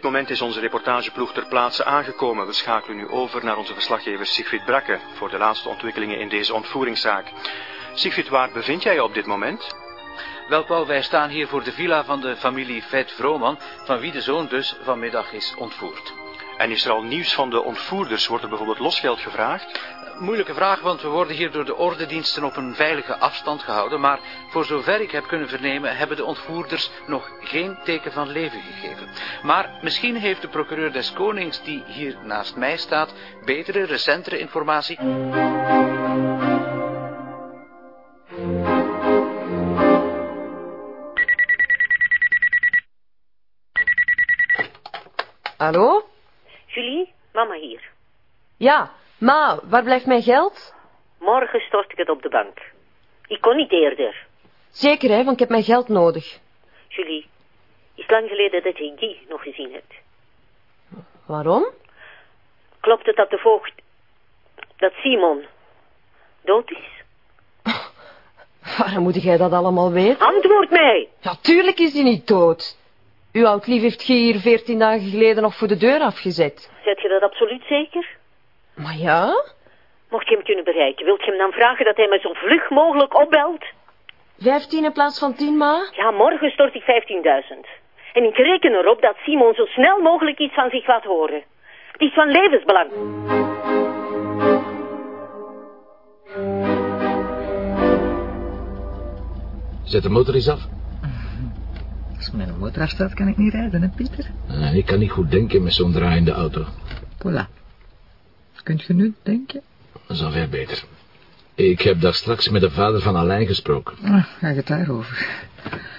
dit moment is onze reportageploeg ter plaatse aangekomen. We schakelen nu over naar onze verslaggever Sigfried Brakke voor de laatste ontwikkelingen in deze ontvoeringszaak. Sigfried, waar bevind jij je op dit moment? Wel, Paul, wij staan hier voor de villa van de familie Vet Vrooman, van wie de zoon dus vanmiddag is ontvoerd. En is er al nieuws van de ontvoerders? Wordt er bijvoorbeeld losgeld gevraagd? Moeilijke vraag, want we worden hier door de ordendiensten op een veilige afstand gehouden. Maar voor zover ik heb kunnen vernemen, hebben de ontvoerders nog geen teken van leven gegeven. Maar misschien heeft de procureur des Konings, die hier naast mij staat, betere, recentere informatie. Hallo? Julie, mama hier. Ja, ma, waar blijft mijn geld? Morgen stort ik het op de bank. Ik kon niet eerder. Zeker, hè, want ik heb mijn geld nodig. Julie, is lang geleden dat je Guy nog gezien hebt. Waarom? Klopt het dat de voogd... dat Simon dood is? Waarom moet jij dat allemaal weten? Antwoord mij! Ja, tuurlijk is hij niet dood. Uw oud-lief heeft je hier veertien dagen geleden nog voor de deur afgezet. Zet je dat absoluut zeker? Maar ja? Mocht je hem kunnen bereiken, wilt je hem dan vragen dat hij me zo vlug mogelijk opbelt? Vijftien in plaats van tien, ma? Ja, morgen stort ik 15.000. En ik reken erop dat Simon zo snel mogelijk iets van zich laat horen. Het is van levensbelang. Zet de motor eens af. Als mijn motor afstaat, kan ik niet rijden, hè, Pieter? Eh, ik kan niet goed denken met zo'n draaiende auto. Voilà. Kunt je nu denken? Veel beter. Ik heb daar straks met de vader van Alain gesproken. Ah, ga je het daarover?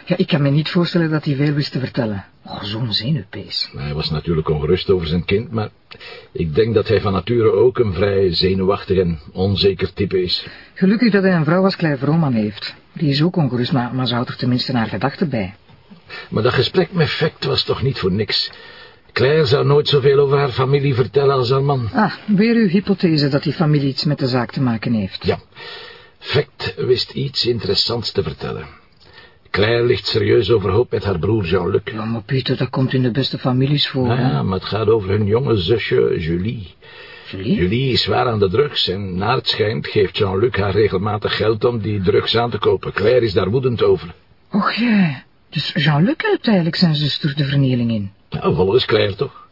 Ja, ik kan me niet voorstellen dat hij veel wist te vertellen. Oh, zo'n zenuwpees. Hij was natuurlijk ongerust over zijn kind, maar ik denk dat hij van nature ook een vrij zenuwachtig en onzeker type is. Gelukkig dat hij een vrouw als Claire Vrooman heeft. Die is ook ongerust, maar, maar ze houdt er tenminste naar gedachten bij. Maar dat gesprek met Fact was toch niet voor niks. Claire zou nooit zoveel over haar familie vertellen als haar man. Ah, weer uw hypothese dat die familie iets met de zaak te maken heeft. Ja, Fact wist iets interessants te vertellen. Claire ligt serieus overhoop met haar broer Jean-Luc. Ja, maar Pieter, dat komt in de beste families voor. hè? Ja, maar het gaat over hun jonge zusje Julie. Julie? Julie is zwaar aan de drugs en naar het schijnt geeft Jean-Luc haar regelmatig geld om die drugs aan te kopen. Claire is daar woedend over. Och ja, dus Jean-Luc helpt eigenlijk zijn zuster de vernieling in. Nou, volgens Claire toch?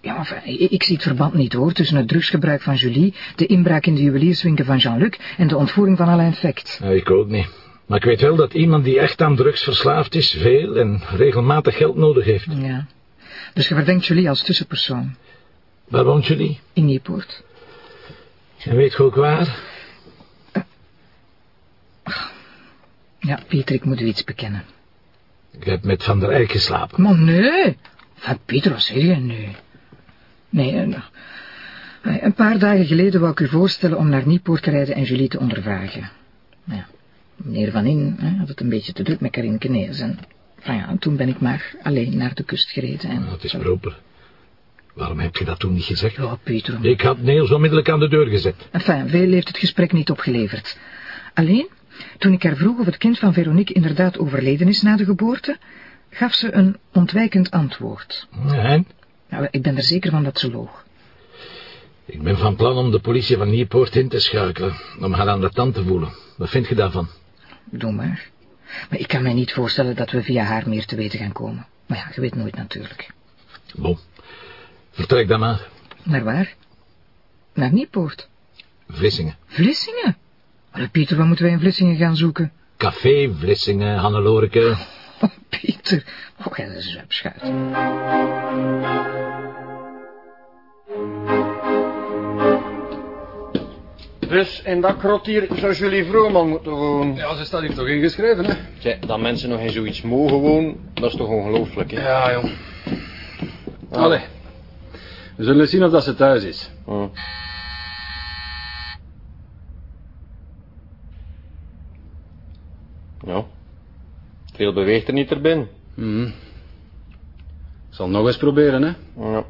Ja, maar ik, ik zie het verband niet hoor, tussen het drugsgebruik van Julie, de inbraak in de juwelierswinkel van Jean-Luc en de ontvoering van Alain Fact. Ja, ik ook niet. Maar ik weet wel dat iemand die echt aan drugs verslaafd is, veel en regelmatig geld nodig heeft. Ja. Dus je verdenkt Julie als tussenpersoon. Waar woont Julie? In Nieuwpoort. En weet je ook waar? Ja, Pieter, ik moet u iets bekennen. Ik heb met Van der Eyck geslapen. Maar nee. Van Pieter, wat zeg je nu? Nee, eh, eh, een paar dagen geleden wou ik u voorstellen om naar Nieuwpoort te rijden en Julie te ondervragen. Ja, meneer Van In hè, had het een beetje te druk met Karin Kenees en... Nou ja, toen ben ik maar alleen naar de kust gereden en... Dat is proper. Waarom heb je dat toen niet gezegd? Ja, Pieter. Ik had Niels onmiddellijk aan de deur gezet. Enfin, veel heeft het gesprek niet opgeleverd. Alleen, toen ik haar vroeg of het kind van Veronique inderdaad overleden is na de geboorte, gaf ze een ontwijkend antwoord. En? Nou, ik ben er zeker van dat ze loog. Ik ben van plan om de politie van Nieuwpoort in te schakelen, om haar aan de tand te voelen. Wat vind je daarvan? Doe maar. Maar ik kan mij niet voorstellen dat we via haar meer te weten gaan komen. Maar ja, je weet nooit natuurlijk. Bon, vertrek dan maar. Naar waar? Naar Nieuwpoort. Vlissingen. Vlissingen? Maar Pieter, waar moeten wij in Vlissingen gaan zoeken? Café Vlissingen, Hanneloreke. Oh, Pieter. Oh, ja, dat is een zwepschuit. Dus in dat krot hier zou jullie Vrooman moeten wonen. Ja, ze staat hier toch ingeschreven, hè? Tja, dat mensen nog in zoiets mogen wonen, dat is toch ongelooflijk, hè? Ja, jong. Allee. We zullen zien of dat ze thuis is. Hm. Ja. Veel beweegt er niet erbij. Hm. Ik zal nog eens proberen, hè? Ja.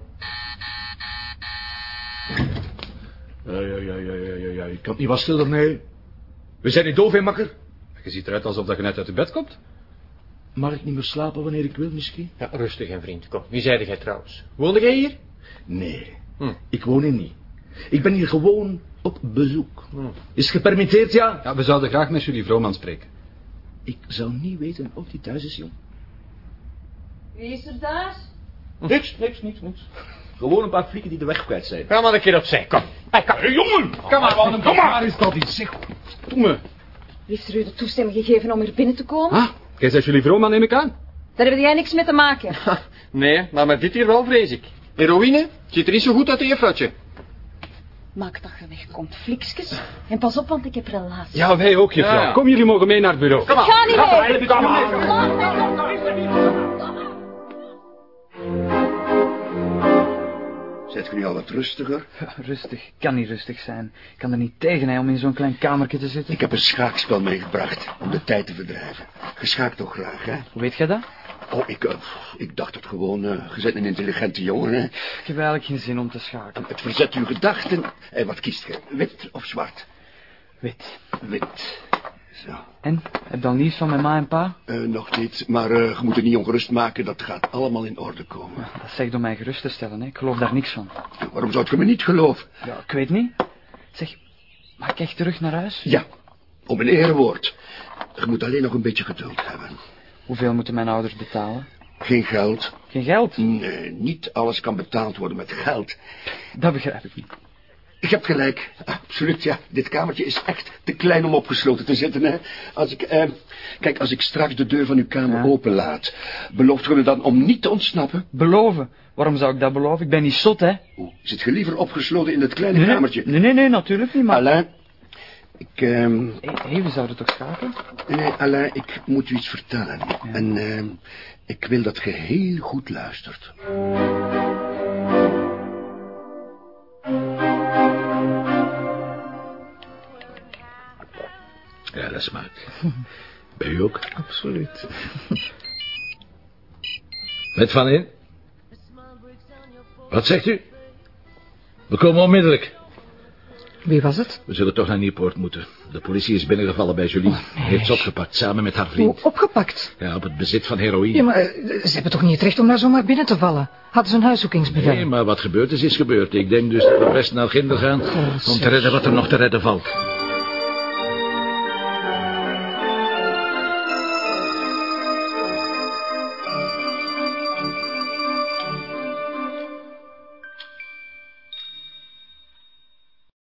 Ja, ja, ja, ja, ja, ja, ja. Ik kan het niet wat stiller, nee. We zijn niet doof, hè, makker? Je ziet eruit alsof dat je net uit je bed komt. Mag ik niet meer slapen wanneer ik wil, misschien? Ja, rustig, hè, vriend. Kom, wie zeide jij trouwens? Woonde jij hier? Nee, Hm. ik woon hier niet. Ik ben hier gewoon op bezoek. Is gepermitteerd, ja? Ja, we zouden graag met jullie Vrooman spreken. Ik zou niet weten of die thuis is, jong. Wie is er daar? Niks, niks, niks, niks. Gewoon een paar flieken die de weg kwijt zijn. Ga maar een keer opzij, kom. Hey, kom. jongen! Kom maar, kom maar. Waar is dat iets? Zeg, doe me. Heeft er u de toestemming gegeven om hier binnen te komen? Ah, jij zegt jullie Vrooman, neem ik aan. Daar heb jij niks mee te maken. Nee, maar met dit hier wel, vrees ik. Heroïne? Ziet er niet zo goed uit, juffrouwtje. Maak dat je wegkomt, fliksjes. En pas op, want ik heb relatie. Ja, wij ook, juffrouw. Ja, ja. Kom, jullie mogen mee naar het bureau. Kom maar. Ga niet mee! Kom maar. Zet je nu al wat rustiger? Rustig, kan niet rustig zijn. Ik kan er niet tegen hè, om in zo'n klein kamertje te zitten. Ik heb een schaakspel meegebracht om de tijd te verdrijven. Je schaakt toch graag, hè? Hoe weet jij dat? Oh, ik, eh, ik dacht het gewoon. eh je bent een intelligente jongen, hè? Ik heb eigenlijk geen zin om te schakelen. Het verzet uw gedachten. En wat kiest je? Wit of zwart? Wit. Wit. Zo. En? Heb je al nieuws van mijn ma en pa? Eh, nog niet, maar eh, je moet het niet ongerust maken. Dat gaat allemaal in orde komen. Dat zegt om mij gerust te stellen, hè. Ik geloof daar niks van. Waarom zou je me niet geloven? Ja, ik weet niet. Zeg, mag ik echt terug naar huis? Ja, om een erewoord. Je moet alleen nog een beetje geduld hebben. Hoeveel moeten mijn ouders betalen? Geen geld. Geen geld? Nee, niet alles kan betaald worden met geld. Dat begrijp ik niet. Je hebt gelijk. Absoluut, ja. Dit kamertje is echt te klein om opgesloten te zitten, hè. Als ik, eh, kijk, als ik straks de deur van uw kamer Ja. openlaat, belooft u me dan om niet te ontsnappen? Beloven? Waarom zou ik dat beloven? Ik ben niet zot, hè? Oeh, zit je liever opgesloten in het kleine Nee, kamertje? nee, nee, nee, natuurlijk niet, maar... Alain, ik, Hé, hey, we zouden toch schakelen? nee, Alain, ik moet u iets vertellen. En, ehm, ik wil dat je heel goed luistert. Smaakt. Bij u ook? Absoluut. Met Van in? Wat zegt u? We komen onmiddellijk. Wie was het? We zullen toch naar Nieuwpoort moeten. De politie is binnengevallen bij Julie. Heeft ze opgepakt, samen met haar vriend. opgepakt? Ja, op het bezit van heroïne. Ja, maar eh, ze hebben toch niet het recht om daar zomaar binnen te vallen? Hadden ze een huiszoekingsbevel? Nee, maar wat gebeurd is, is gebeurd. Ik denk dus dat we best naar Ginder gaan... om te redden wat er nog te redden valt.